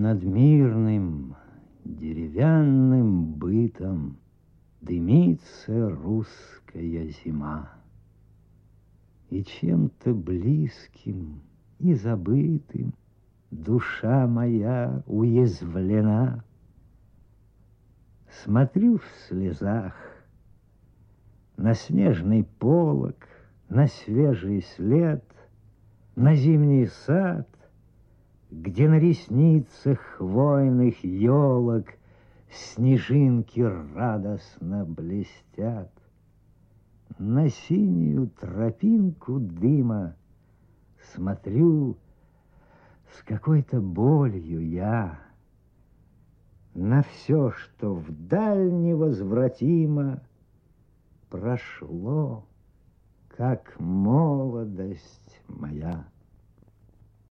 Над мирным деревянным бытом Дымится русская зима. И чем-то близким и забытым Душа моя уязвлена. Смотрю в слезах на снежный полог, На свежий след, на зимний сад, Где на ресницах хвойных елок Снежинки радостно блестят. На синюю тропинку дыма Смотрю с какой-то болью я На все, что вдаль невозвратимо Прошло, как молодость моя.